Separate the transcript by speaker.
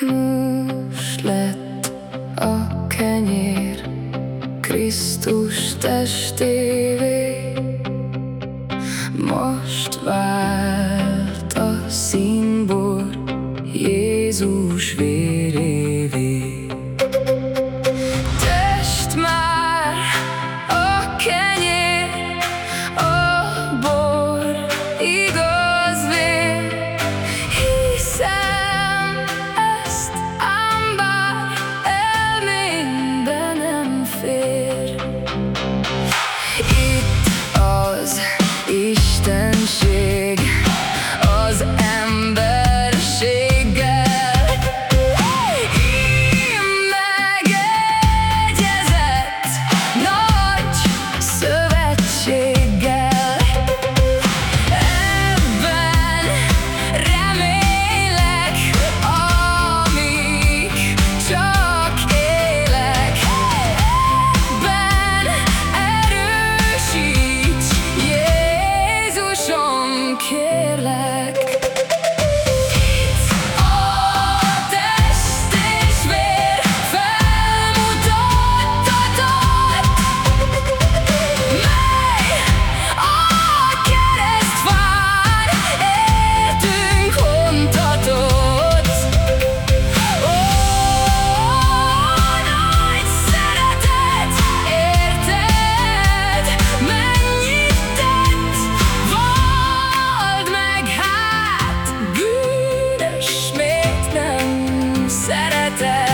Speaker 1: Most lett a kenyér Krisztus testévé. Most vált a színbor Jézus vé shit. szeretet